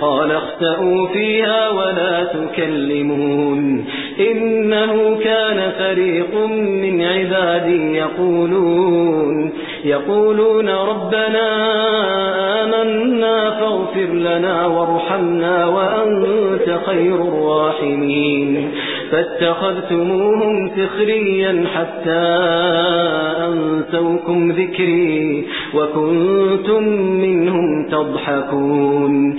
قال اختأوا فيها ولا تكلمون إنه كان فريق من عبادي يقولون يقولون ربنا آمنا فاغفر لنا وارحمنا وأنت خير الراحمين فاتخذتموهم سخريا حتى أنسوكم ذكري وكنتم منهم تضحكون